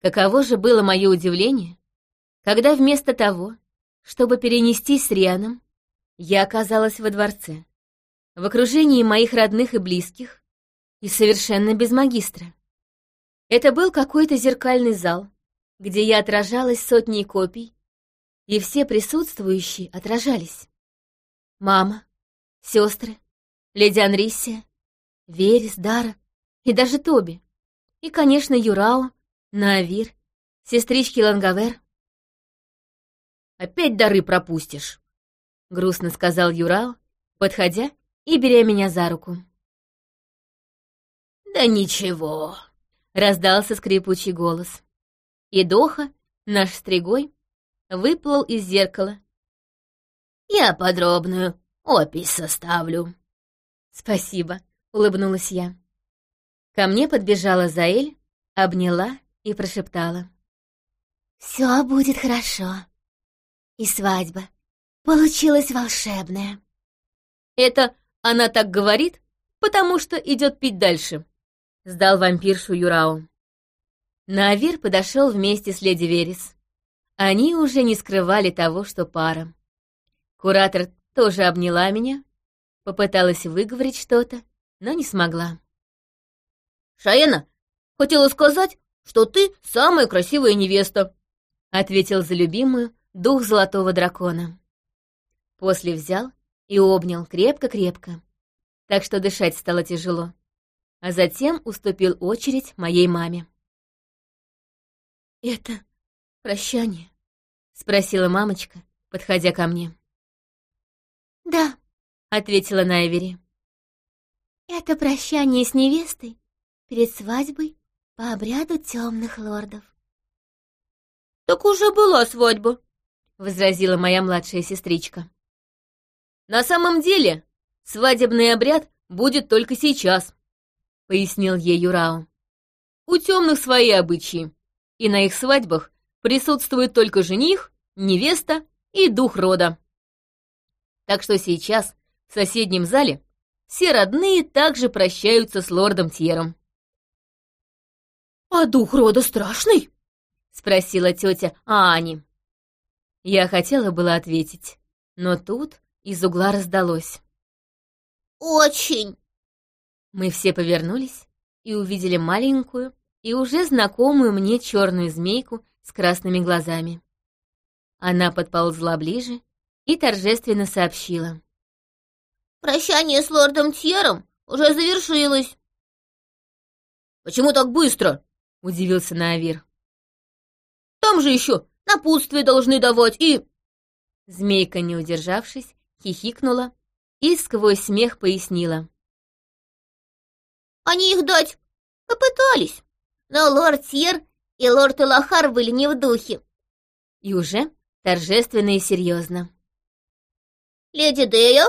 Каково же было мое удивление, когда вместо того, чтобы перенестись с Рианом, я оказалась во дворце, в окружении моих родных и близких, и совершенно без магистра. Это был какой-то зеркальный зал, где я отражалась сотней копий, и все присутствующие отражались. Мама, сестры, леди Анрисия, Верес, Дара и даже Тоби. И, конечно, Юрао, Наавир, сестрички Лангавер. «Опять дары пропустишь», — грустно сказал Юрао, подходя и беря меня за руку. «Да ничего», — раздался скрипучий голос. И Доха, наш стригой, выплыл из зеркала. «Я подробную опись составлю». «Спасибо», — улыбнулась я. Ко мне подбежала Заэль, обняла и прошептала. «Все будет хорошо. И свадьба получилась волшебная». «Это она так говорит, потому что идет пить дальше», — сдал вампиршу Юрау. Наавир подошел вместе с леди Верес. Они уже не скрывали того, что пара. Куратор тоже обняла меня, попыталась выговорить что-то, но не смогла. «Шаена, хотела сказать, что ты самая красивая невеста», — ответил за любимую дух золотого дракона. После взял и обнял крепко-крепко, так что дышать стало тяжело, а затем уступил очередь моей маме. «Это прощание?» — спросила мамочка, подходя ко мне. «Да», — ответила Найвери. «Это прощание с невестой перед свадьбой по обряду темных лордов». «Так уже была свадьба», — возразила моя младшая сестричка. «На самом деле, свадебный обряд будет только сейчас», — пояснил ей Юрао. «У темных свои обычаи, и на их свадьбах присутствует только жених, невеста и дух рода. Так что сейчас в соседнем зале все родные также прощаются с лордом Тьером. «А дух рода страшный?» — спросила тетя Ани. Я хотела было ответить, но тут из угла раздалось. «Очень!» Мы все повернулись и увидели маленькую и уже знакомую мне черную змейку с красными глазами. Она подползла ближе и торжественно сообщила. «Прощание с лордом Тьером уже завершилось». «Почему так быстро?» — удивился Наавир. «Там же еще напутствие должны давать и...» Змейка, не удержавшись, хихикнула и сквозь смех пояснила. «Они их дать попытались, но лорд Тьер и лорд Элахар были не в духе». И уже торжественно и серьезно. «Леди Дея,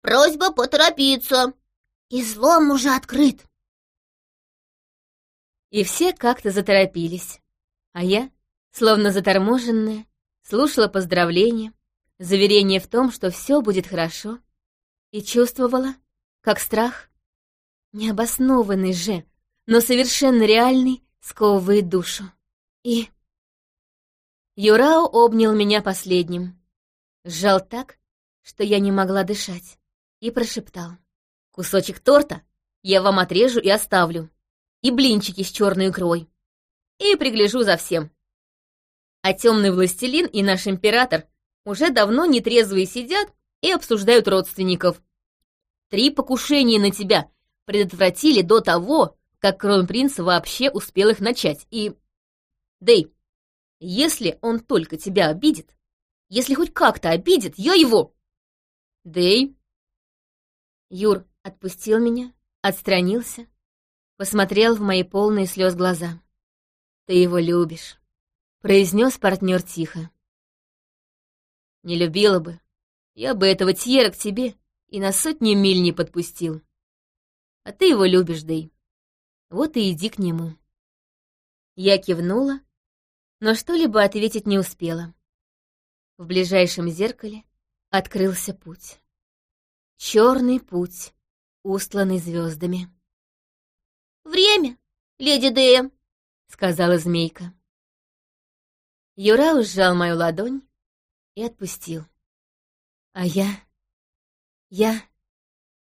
просьба поторопиться. Излом уже открыт». И все как-то заторопились, а я, словно заторможенная, слушала поздравления, заверение в том, что все будет хорошо, и чувствовала, как страх, необоснованный же, но совершенно реальный, сковывает душу. И... Юрао обнял меня последним, сжал так, что я не могла дышать, и прошептал. «Кусочек торта я вам отрежу и оставлю, и блинчики с черной икрой, и пригляжу за всем. А темный властелин и наш император уже давно нетрезвые сидят и обсуждают родственников. Три покушения на тебя предотвратили до того, как кронпринц вообще успел их начать, и... Дэй, если он только тебя обидит, если хоть как-то обидит, я его... Дэй. Юр отпустил меня, отстранился, посмотрел в мои полные слез глаза. Ты его любишь, произнес партнер тихо. Не любила бы, я бы этого Тьера к тебе и на сотни миль не подпустил. А ты его любишь, Дэй. Вот и иди к нему. Я кивнула, но что-либо ответить не успела. В ближайшем зеркале открылся путь. Черный путь, устланный звездами. «Время, леди Дея», — сказала змейка. Юра сжал мою ладонь и отпустил. А я... я,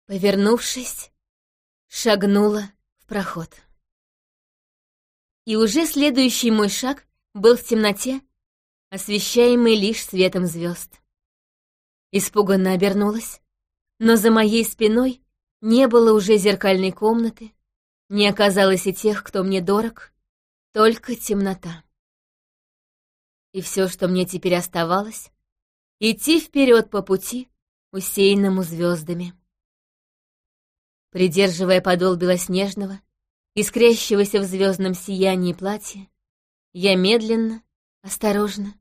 повернувшись, шагнула в проход. И уже следующий мой шаг был в темноте, освещаемый лишь светом звезд. Испуганно обернулась, но за моей спиной не было уже зеркальной комнаты, не оказалось и тех, кто мне дорог, только темнота. И все, что мне теперь оставалось, идти вперед по пути, усеянному звездами. Придерживая подол белоснежного, искрящегося в звездном сиянии платья, я медленно, осторожно,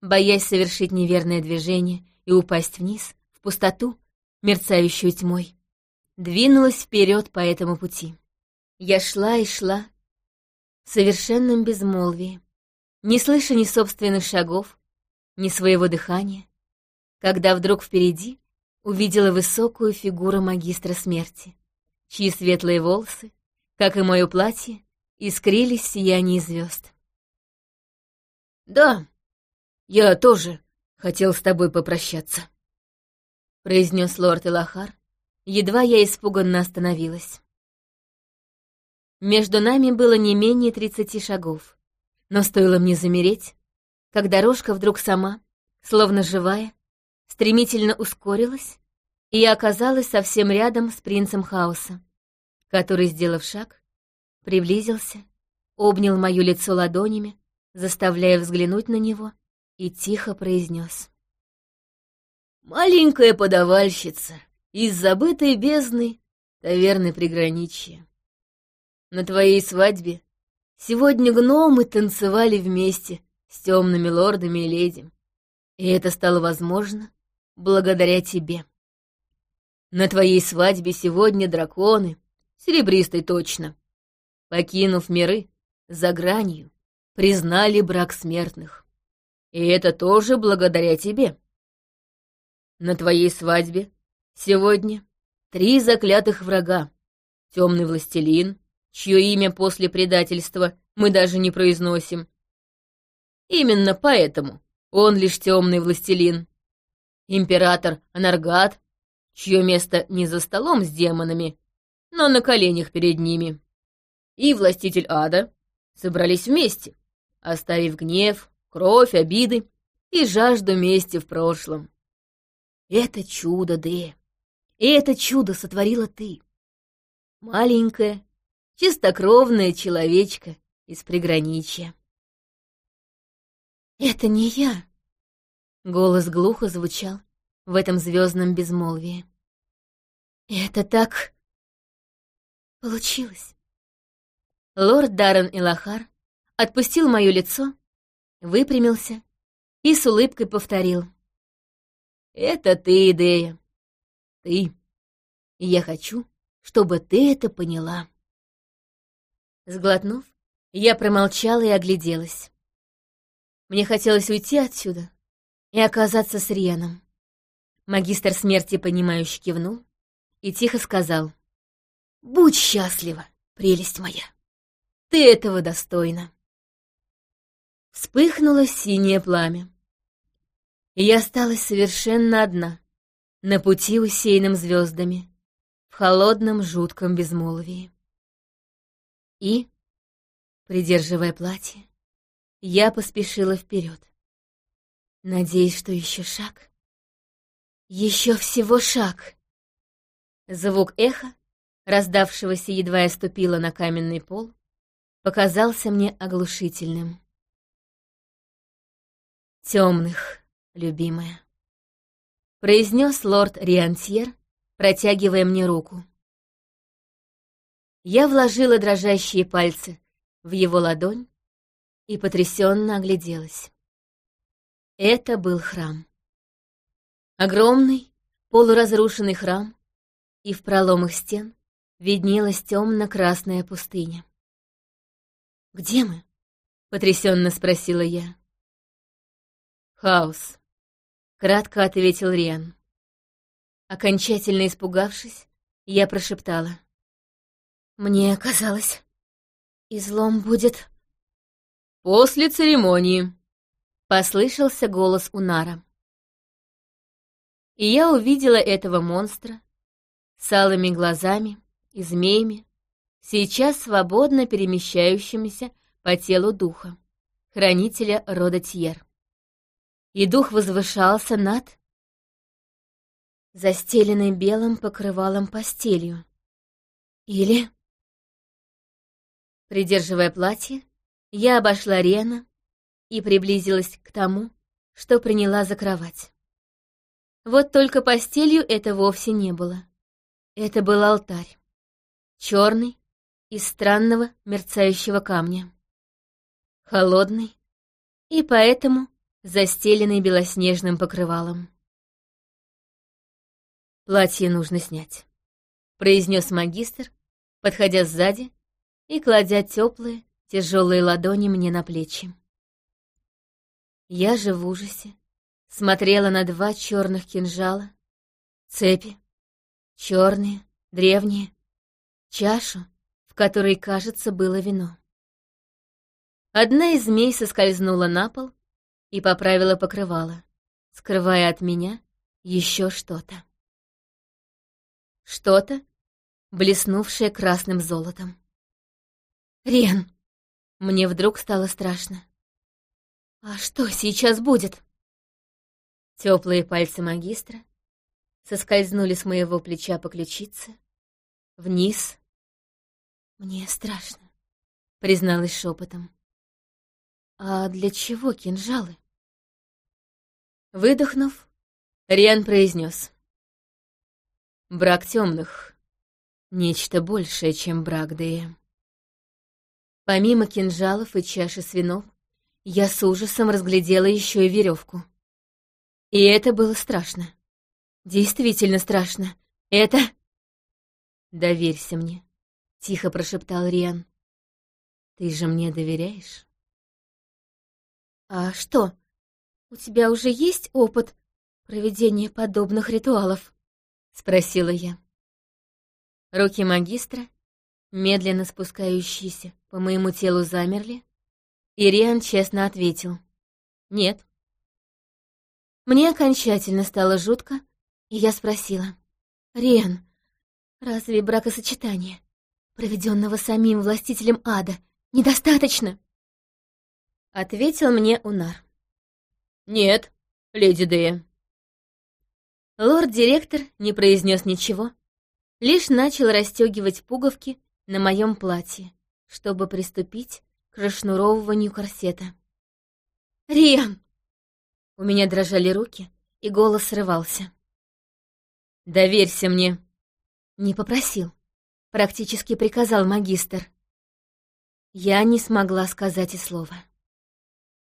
боясь совершить неверное движение и упасть вниз, в пустоту, мерцающую тьмой, двинулась вперед по этому пути. Я шла и шла в совершенном безмолвии, не слыша ни собственных шагов, ни своего дыхания, когда вдруг впереди увидела высокую фигуру магистра смерти, чьи светлые волосы, как и мое платье, искрились в звезд. «Да, я тоже хотел с тобой попрощаться», — произнес лорд Элахар, едва я испуганно остановилась. Между нами было не менее тридцати шагов, но стоило мне замереть, как дорожка вдруг сама, словно живая, стремительно ускорилась, и я оказалась совсем рядом с принцем хаоса, который, сделав шаг, приблизился, обнял мое лицо ладонями, заставляя взглянуть на него, и тихо произнес. «Маленькая подавальщица из забытой бездны таверны приграничья. На твоей свадьбе сегодня гномы танцевали вместе с темными лордами и леди. И это стало возможно благодаря тебе. На твоей свадьбе сегодня драконы, серебристый точно, покинув миры за гранью, признали брак смертных. И это тоже благодаря тебе. На твоей свадьбе сегодня три заклятых врага. Темный властелин, чье имя после предательства мы даже не произносим. Именно поэтому он лишь темный властелин. Император Анаргат, чье место не за столом с демонами, но на коленях перед ними. И властитель ада собрались вместе, оставив гнев, кровь, обиды и жажду мести в прошлом. Это чудо, Дэ. И это чудо сотворила ты. Маленькая, чистокровная человечка из приграничья. «Это не я!» Голос глухо звучал в этом звездном безмолвии. «Это так... получилось!» Лорд Даррен Илахар отпустил мое лицо, выпрямился и с улыбкой повторил. «Это ты, Идея, ты. Я хочу, чтобы ты это поняла». Сглотнув, я промолчала и огляделась. Мне хотелось уйти отсюда и оказаться с Рианом. Магистр смерти, понимающе кивнул и тихо сказал. «Будь счастлива, прелесть моя! Ты этого достойна!» Вспыхнуло синее пламя. И я осталась совершенно одна, на пути усеянным звездами, в холодном жутком безмолвии. И, придерживая платье, я поспешила вперед. Надеюсь, что еще шаг. Еще всего шаг. Звук эха, раздавшегося едва я ступила на каменный пол, показался мне оглушительным. Темных, любимая, произнес лорд Риантьер, протягивая мне руку. Я вложила дрожащие пальцы в его ладонь и потрясенно огляделась. Это был храм. Огромный, полуразрушенный храм, и в проломах стен виднелась темно-красная пустыня. «Где мы?» — потрясенно спросила я. «Хаос», — кратко ответил Риан. Окончательно испугавшись, я прошептала. Мне казалось, излом будет... После церемонии, Послышался голос Унара. И я увидела этого монстра с алыми глазами и змеями, сейчас свободно перемещающимися по телу духа, хранителя рода Тьер. И дух возвышался над застеленной белым покрывалом постелью. Или... Придерживая платье, я обошла Рена и приблизилась к тому, что приняла за кровать. Вот только постелью это вовсе не было. Это был алтарь. Черный, из странного мерцающего камня. Холодный и поэтому застеленный белоснежным покрывалом. «Платье нужно снять», — произнес магистр, подходя сзади и кладя теплые, тяжелые ладони мне на плечи. Я же в ужасе смотрела на два черных кинжала, цепи, черные, древние, чашу, в которой, кажется, было вино. Одна из змей соскользнула на пол и поправила покрывало, скрывая от меня еще что-то. Что-то, блеснувшее красным золотом. «Рен!» Мне вдруг стало страшно. «А что сейчас будет?» Теплые пальцы магистра соскользнули с моего плеча по ключице, вниз. «Мне страшно», — призналась шепотом. «А для чего кинжалы?» Выдохнув, Риан произнес. «Брак темных. Нечто большее, чем брак Дея». Помимо кинжалов и чаши с вином, я с ужасом разглядела еще и веревку. И это было страшно. Действительно страшно. Это... «Доверься мне», — тихо прошептал Риан. «Ты же мне доверяешь?» «А что, у тебя уже есть опыт проведения подобных ритуалов?» — спросила я. Руки магистра медленно спускающиеся по моему телу замерли, и Риан честно ответил «Нет». Мне окончательно стало жутко, и я спросила «Риан, разве бракосочетание, проведенного самим властителем ада, недостаточно?» Ответил мне Унар. «Нет, леди Дея». Лорд-директор не произнес ничего, лишь начал расстегивать пуговки на моем платье, чтобы приступить к расшнуровыванию корсета. «Риан!» У меня дрожали руки, и голос срывался. «Доверься мне!» Не попросил, практически приказал магистр. Я не смогла сказать и слова.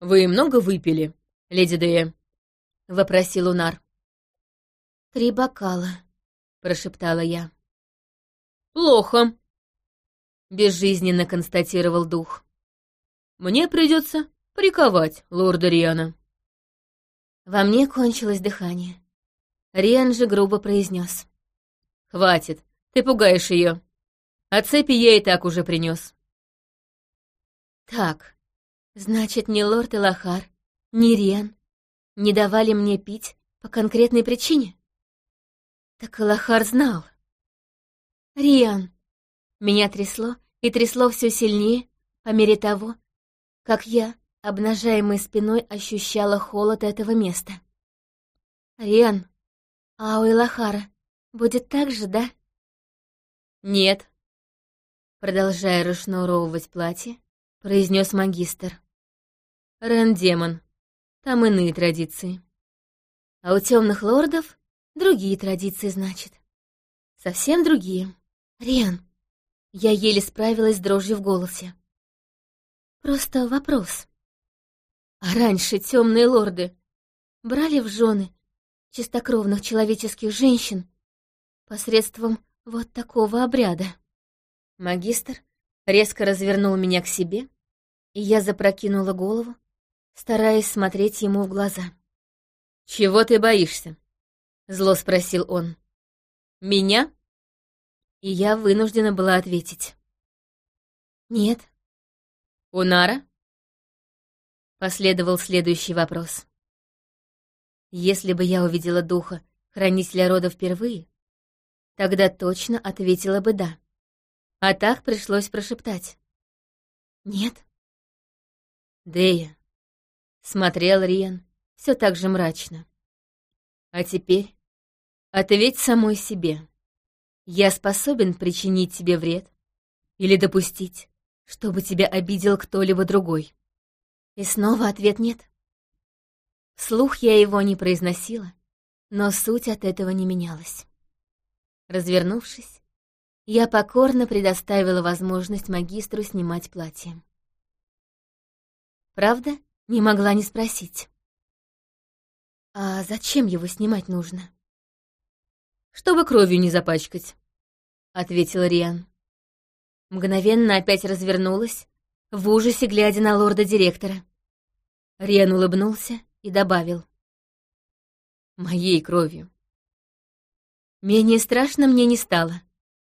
«Вы много выпили, леди Дея?» — вопросил Унар. «Три бокала», — прошептала я. «Плохо», — безжизненно констатировал дух. «Мне придется приковать лорда Риана». Во мне кончилось дыхание. Риан же грубо произнес. «Хватит, ты пугаешь ее. А цепи я и так уже принес. «Так, значит, ни лорд Элахар, ни Риан не давали мне пить по конкретной причине?» Так Элахар знал. «Риан, меня трясло, и трясло все сильнее по мере того, как я, обнажаемой спиной, ощущала холод этого места. «Риан, а у Илахара будет так же, да?» «Нет», — продолжая расшнуровывать платье, произнес магистр. «Рен-демон, там иные традиции. А у темных лордов другие традиции, значит. Совсем другие. Риан, я еле справилась с дрожью в голосе. Просто вопрос. А раньше темные лорды брали в жены чистокровных человеческих женщин посредством вот такого обряда. Магистр резко развернул меня к себе, и я запрокинула голову, стараясь смотреть ему в глаза. «Чего ты боишься?» — зло спросил он. «Меня?» И я вынуждена была ответить. «Нет». «Унара?» Последовал следующий вопрос. Если бы я увидела духа, хранителя рода впервые, тогда точно ответила бы «да». А так пришлось прошептать. «Нет». «Дея», — смотрел Риан, все так же мрачно. «А теперь ответь самой себе. Я способен причинить тебе вред или допустить, чтобы тебя обидел кто-либо другой?» И снова ответ «нет». Слух я его не произносила, но суть от этого не менялась. Развернувшись, я покорно предоставила возможность магистру снимать платье. Правда, не могла не спросить. А зачем его снимать нужно? Чтобы кровью не запачкать, — ответил Риан. Мгновенно опять развернулась, в ужасе глядя на лорда-директора. Риан улыбнулся и добавил. «Моей кровью». Менее страшно мне не стало.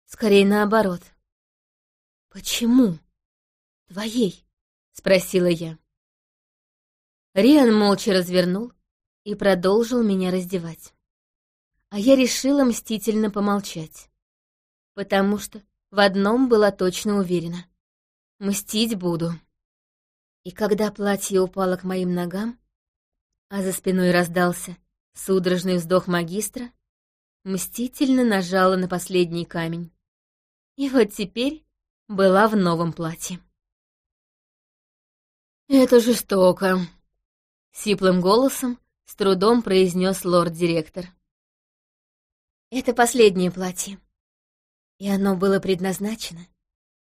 Скорее наоборот. «Почему? Твоей?» — спросила я. Риан молча развернул и продолжил меня раздевать. А я решила мстительно помолчать. Потому что в одном была точно уверена. Мстить буду. И когда платье упало к моим ногам, а за спиной раздался судорожный вздох магистра, мстительно нажала на последний камень. И вот теперь была в новом платье. «Это жестоко», — сиплым голосом с трудом произнес лорд-директор. «Это последнее платье, и оно было предназначено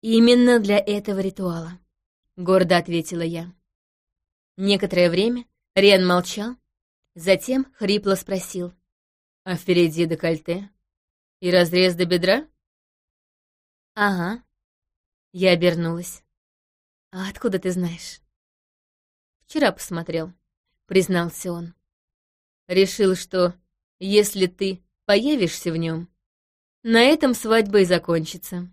именно для этого ритуала», — гордо ответила я. Некоторое время Рен молчал, затем хрипло спросил. «А впереди декольте? И разрез до бедра?» «Ага». Я обернулась. «А откуда ты знаешь?» «Вчера посмотрел», — признался он. «Решил, что если ты появишься в нем, на этом свадьба и закончится».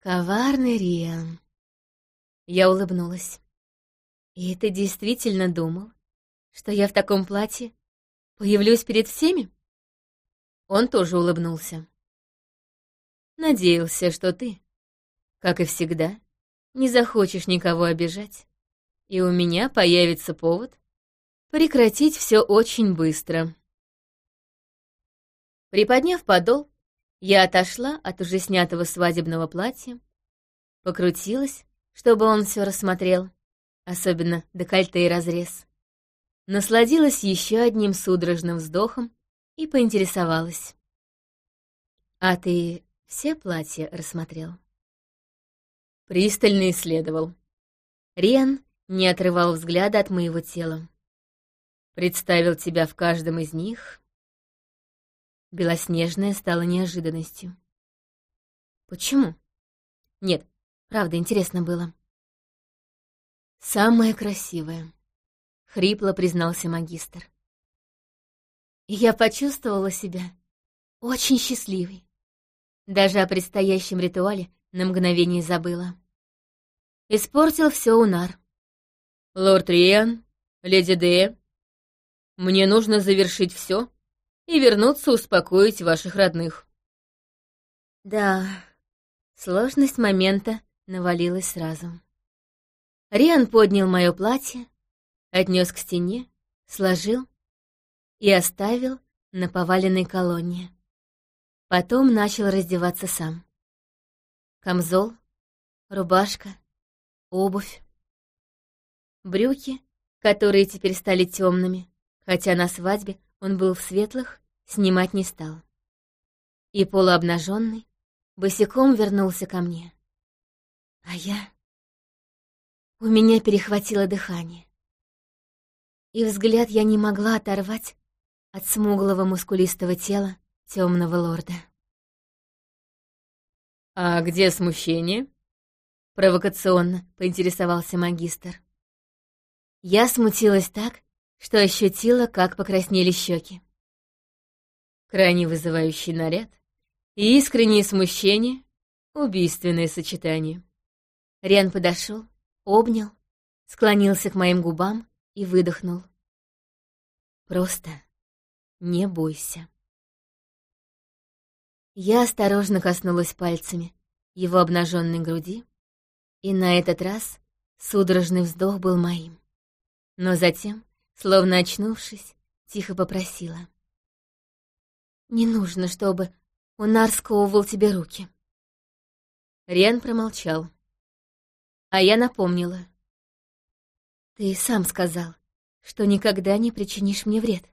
«Коварный Риан». Я улыбнулась. «И ты действительно думал, что я в таком платье появлюсь перед всеми?» Он тоже улыбнулся. «Надеялся, что ты, как и всегда, не захочешь никого обижать, и у меня появится повод прекратить все очень быстро». Приподняв подол, я отошла от уже снятого свадебного платья, покрутилась, чтобы он все рассмотрел, особенно декольте и разрез. Насладилась еще одним судорожным вздохом и поинтересовалась. «А ты все платья рассмотрел?» Пристально исследовал. Риан не отрывал взгляда от моего тела. Представил тебя в каждом из них. Белоснежная стала неожиданностью. Почему? Нет, правда, интересно было. «Самое красивое», — хрипло признался магистр. И я почувствовала себя очень счастливой. Даже о предстоящем ритуале на мгновение забыла. Испортил все Унар. «Лорд Риан, леди Дея, мне нужно завершить все и вернуться успокоить ваших родных». Да, сложность момента навалилась сразу. Риан поднял мое платье, отнес к стене, сложил и оставил на поваленной колонне. Потом начал раздеваться сам. Камзол, рубашка, обувь. Брюки, которые теперь стали темными, хотя на свадьбе он был в светлых, снимать не стал. И полуобнаженный босиком вернулся ко мне. А я у меня перехватило дыхание. И взгляд я не могла оторвать от смуглого мускулистого тела темного лорда. «А где смущение?» — провокационно поинтересовался магистр. Я смутилась так, что ощутила, как покраснели щеки. Крайне вызывающий наряд и искреннее смущение — убийственное сочетание. Риан подошел, обнял, склонился к моим губам и выдохнул. Просто не бойся. Я осторожно коснулась пальцами его обнаженной груди, и на этот раз судорожный вздох был моим. Но затем, словно очнувшись, тихо попросила. «Не нужно, чтобы Унар сковывал тебе руки». Рен промолчал. А я напомнила. «Ты сам сказал, что никогда не причинишь мне вред.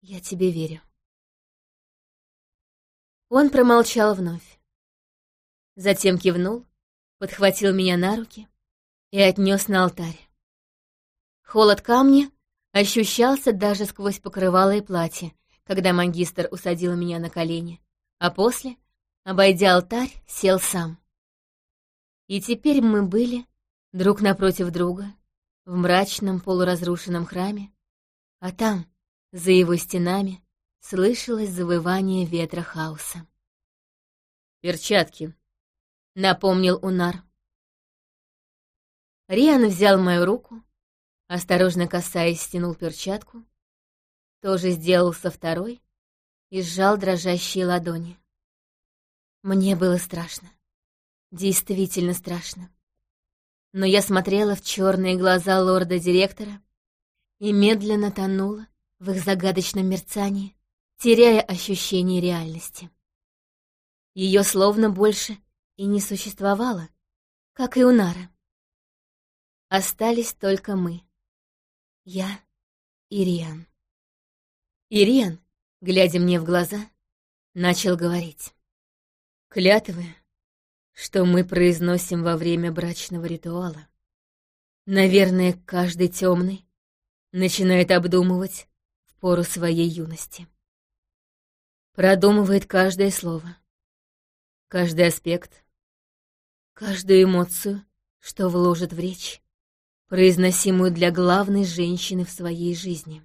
Я тебе верю». Он промолчал вновь. Затем кивнул, подхватил меня на руки и отнес на алтарь. Холод камня ощущался даже сквозь покрывало и платье, когда магистр усадил меня на колени, а после, обойдя алтарь, сел сам. И теперь мы были друг напротив друга в мрачном полуразрушенном храме, а там, за его стенами, слышалось завывание ветра хаоса. «Перчатки», — напомнил Унар. Риан взял мою руку, осторожно касаясь, стянул перчатку, тоже сделал со второй и сжал дрожащие ладони. Мне было страшно. Действительно страшно. Но я смотрела в черные глаза лорда-директора и медленно тонула в их загадочном мерцании, теряя ощущение реальности. Ее словно больше и не существовало, как и у Нара. Остались только мы. Я и Риан. Ириан, глядя мне в глаза, начал говорить. Клятвы, что мы произносим во время брачного ритуала. Наверное, каждый темный начинает обдумывать в пору своей юности. Продумывает каждое слово, каждый аспект, каждую эмоцию, что вложит в речь, произносимую для главной женщины в своей жизни.